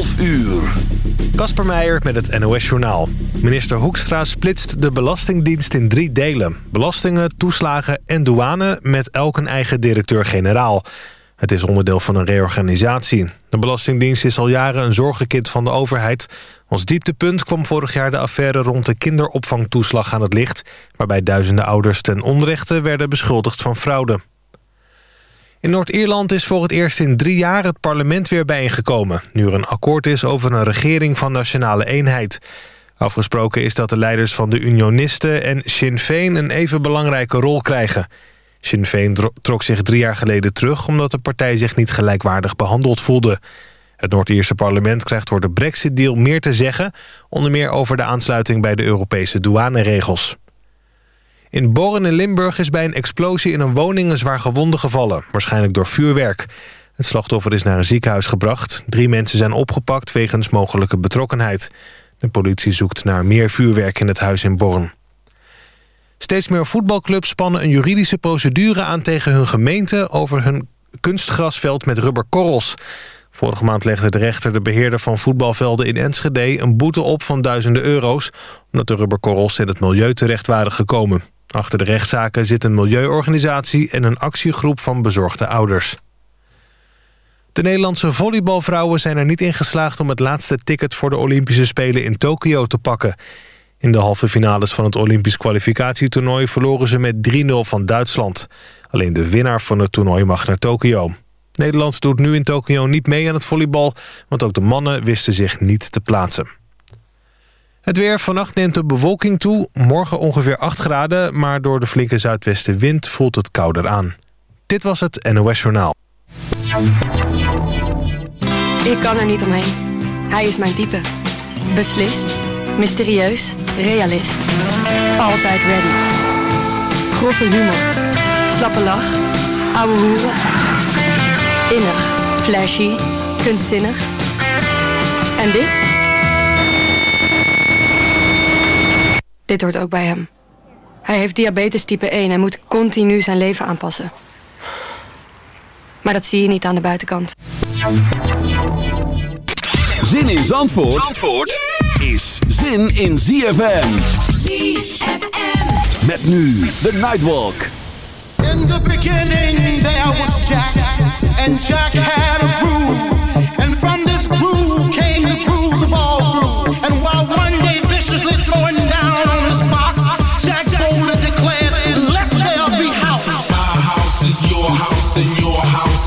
12 uur. Kasper Meijer met het NOS-journaal. Minister Hoekstra splitst de Belastingdienst in drie delen. Belastingen, toeslagen en douane met elk een eigen directeur-generaal. Het is onderdeel van een reorganisatie. De Belastingdienst is al jaren een zorgenkind van de overheid. Als dieptepunt kwam vorig jaar de affaire rond de kinderopvangtoeslag aan het licht... waarbij duizenden ouders ten onrechte werden beschuldigd van fraude. In Noord-Ierland is voor het eerst in drie jaar het parlement weer bijeengekomen... nu er een akkoord is over een regering van nationale eenheid. Afgesproken is dat de leiders van de Unionisten en Sinn Féin... een even belangrijke rol krijgen. Sinn Féin trok zich drie jaar geleden terug... omdat de partij zich niet gelijkwaardig behandeld voelde. Het Noord-Ierse parlement krijgt door de Brexit-deal meer te zeggen... onder meer over de aansluiting bij de Europese douaneregels. In Borren in Limburg is bij een explosie in een woning een zwaar gewonde gevallen. Waarschijnlijk door vuurwerk. Het slachtoffer is naar een ziekenhuis gebracht. Drie mensen zijn opgepakt wegens mogelijke betrokkenheid. De politie zoekt naar meer vuurwerk in het huis in Born. Steeds meer voetbalclubs spannen een juridische procedure aan tegen hun gemeente... over hun kunstgrasveld met rubberkorrels. Vorige maand legde de rechter de beheerder van voetbalvelden in Enschede... een boete op van duizenden euro's... omdat de rubberkorrels in het milieu terecht waren gekomen. Achter de rechtszaken zit een milieuorganisatie en een actiegroep van bezorgde ouders. De Nederlandse volleybalvrouwen zijn er niet in geslaagd... om het laatste ticket voor de Olympische Spelen in Tokio te pakken. In de halve finales van het Olympisch kwalificatietoernooi... verloren ze met 3-0 van Duitsland. Alleen de winnaar van het toernooi mag naar Tokio. Nederland doet nu in Tokio niet mee aan het volleybal... want ook de mannen wisten zich niet te plaatsen. Het weer. Vannacht neemt de bewolking toe. Morgen ongeveer 8 graden, maar door de flinke zuidwestenwind voelt het kouder aan. Dit was het NOS Journaal. Ik kan er niet omheen. Hij is mijn type. Beslist, mysterieus, realist. Altijd ready. Grove humor. Slappe lach. Ouwe hoeren. Innig, flashy, kunstzinnig. En dit? Dit hoort ook bij hem. Hij heeft diabetes type 1 en moet continu zijn leven aanpassen. Maar dat zie je niet aan de buitenkant. Zin in Zandvoort, Zandvoort is zin in ZFM. ZFM. Met nu de Nightwalk. In the beginning there was Jack, and Jack had a groove. And from this groove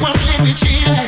won't let me cheat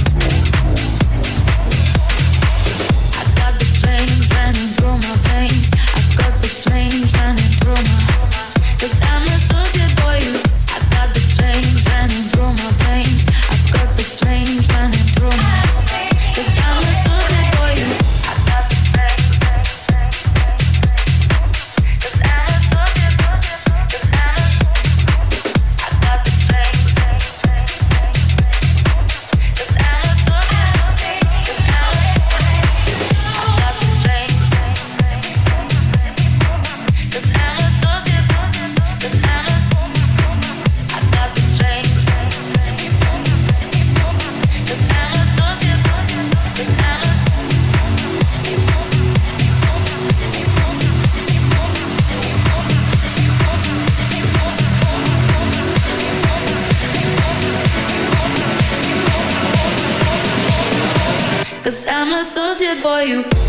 soldier boy, you.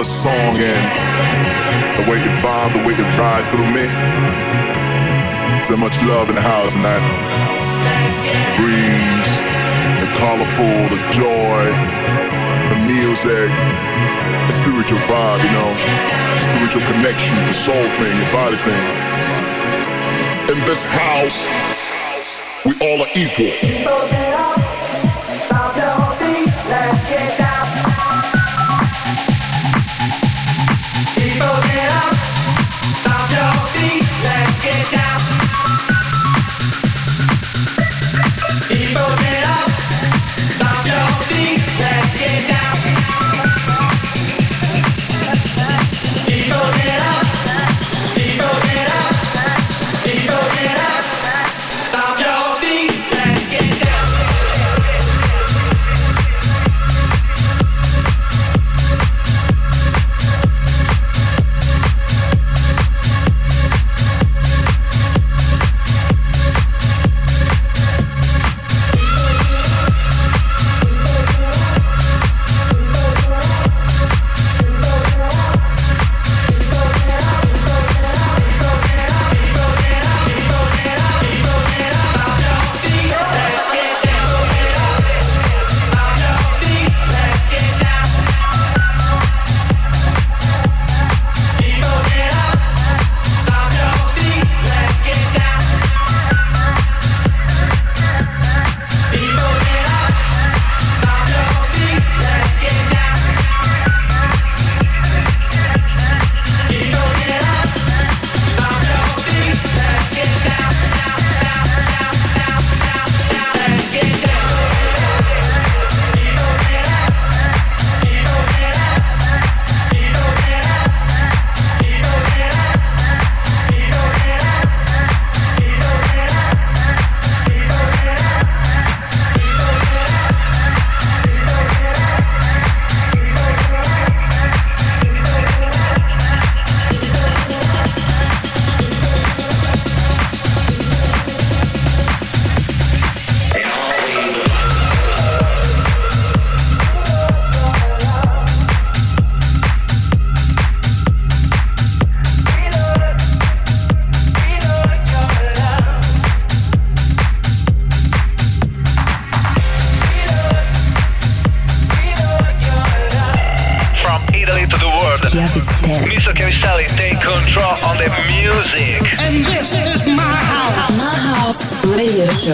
The song and the way you vibe, the way you ride through me. So much love in the house and that breeze, the colorful, the joy, the music, the spiritual vibe, you know, the spiritual connection, the soul thing, the body thing. In this house, we all are equal.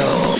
Show.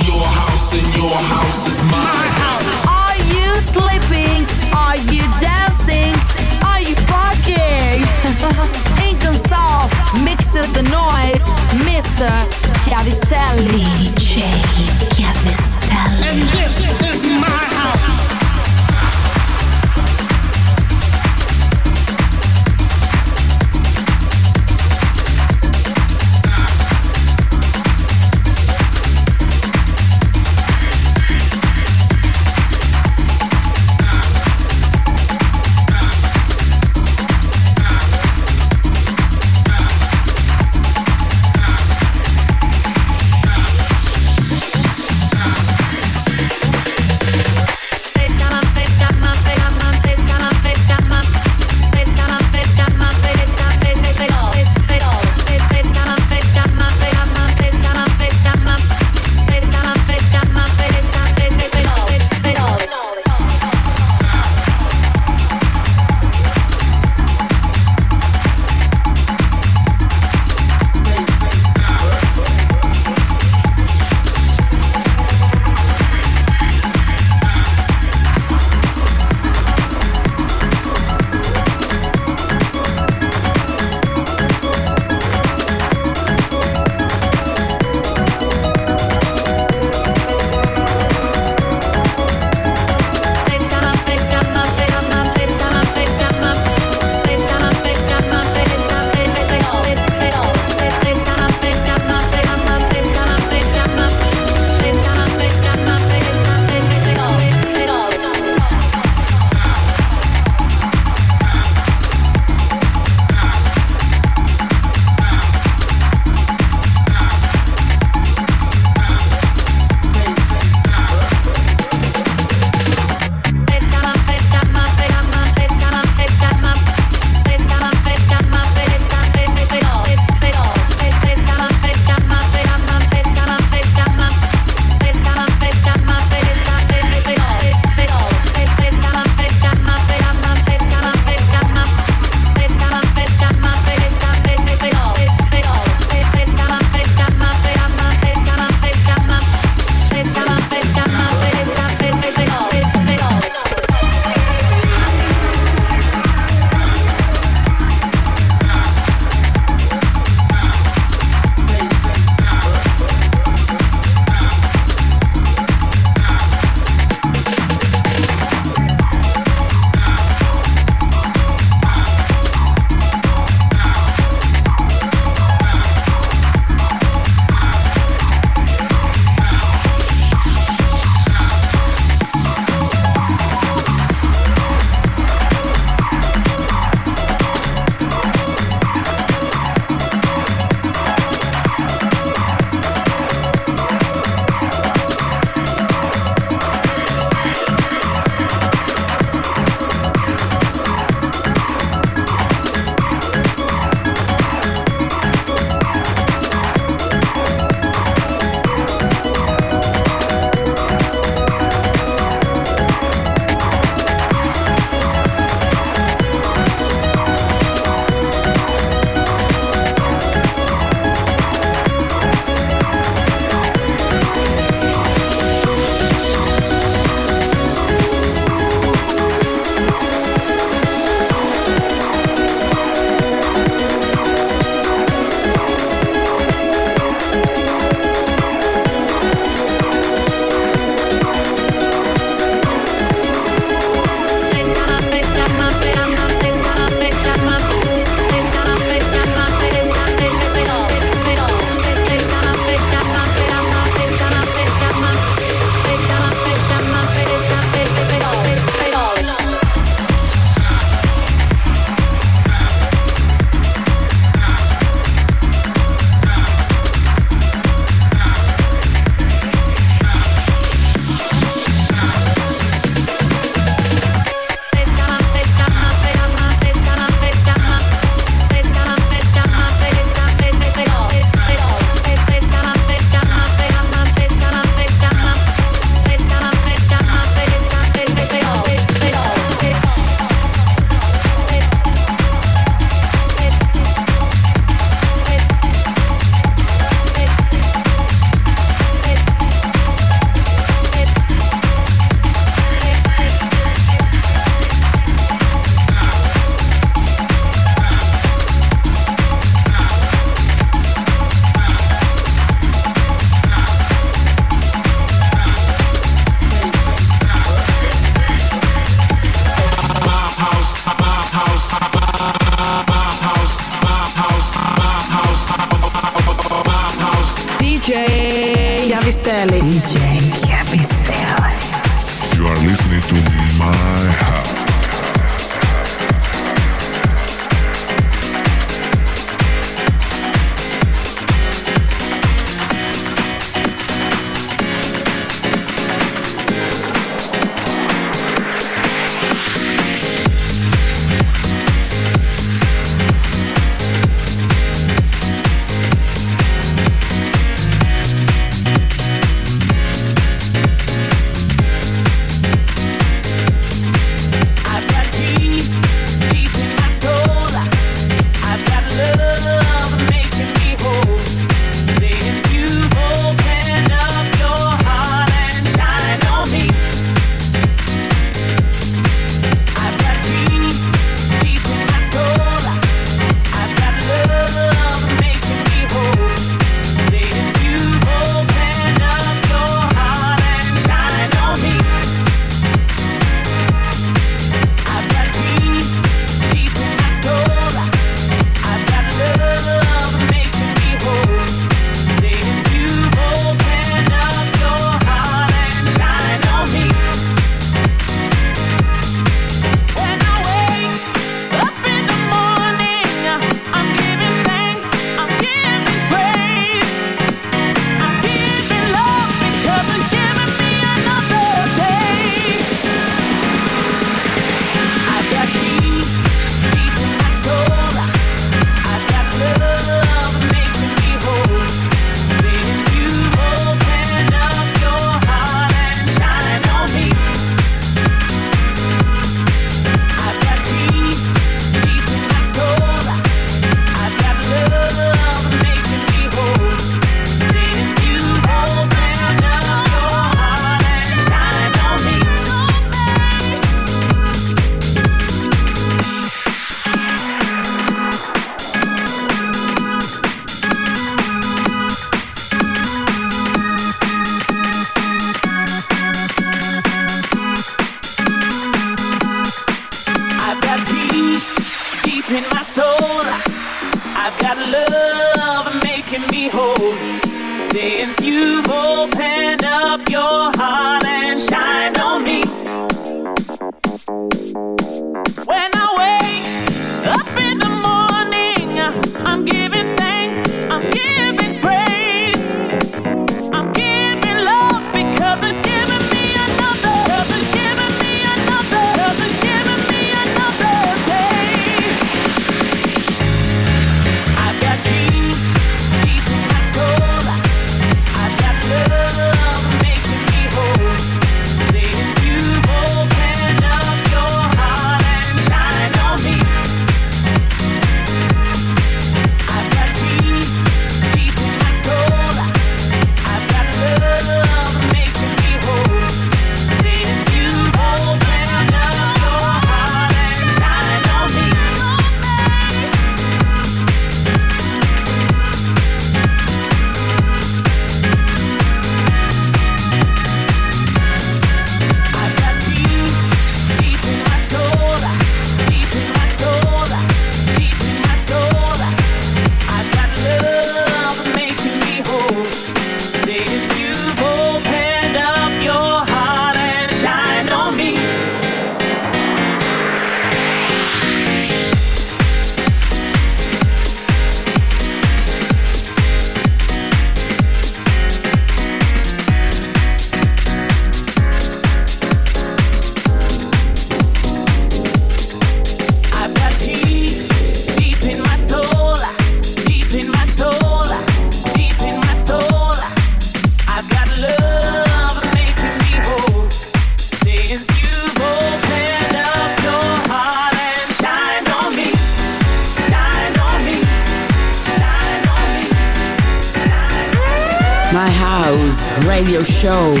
show.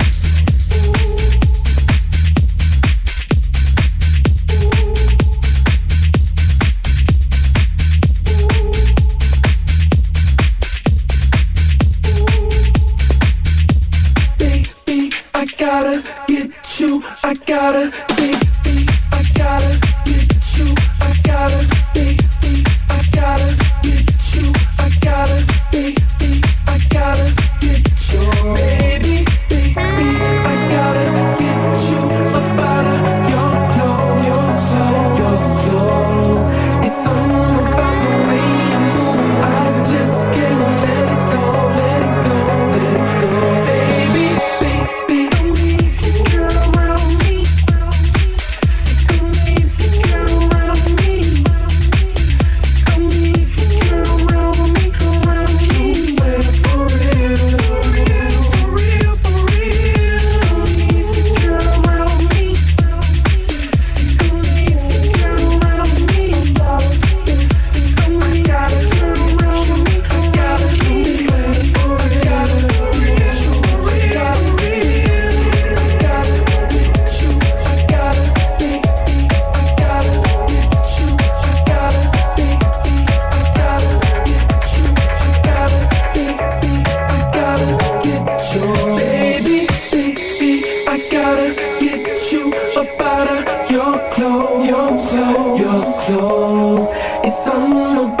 louder It's all about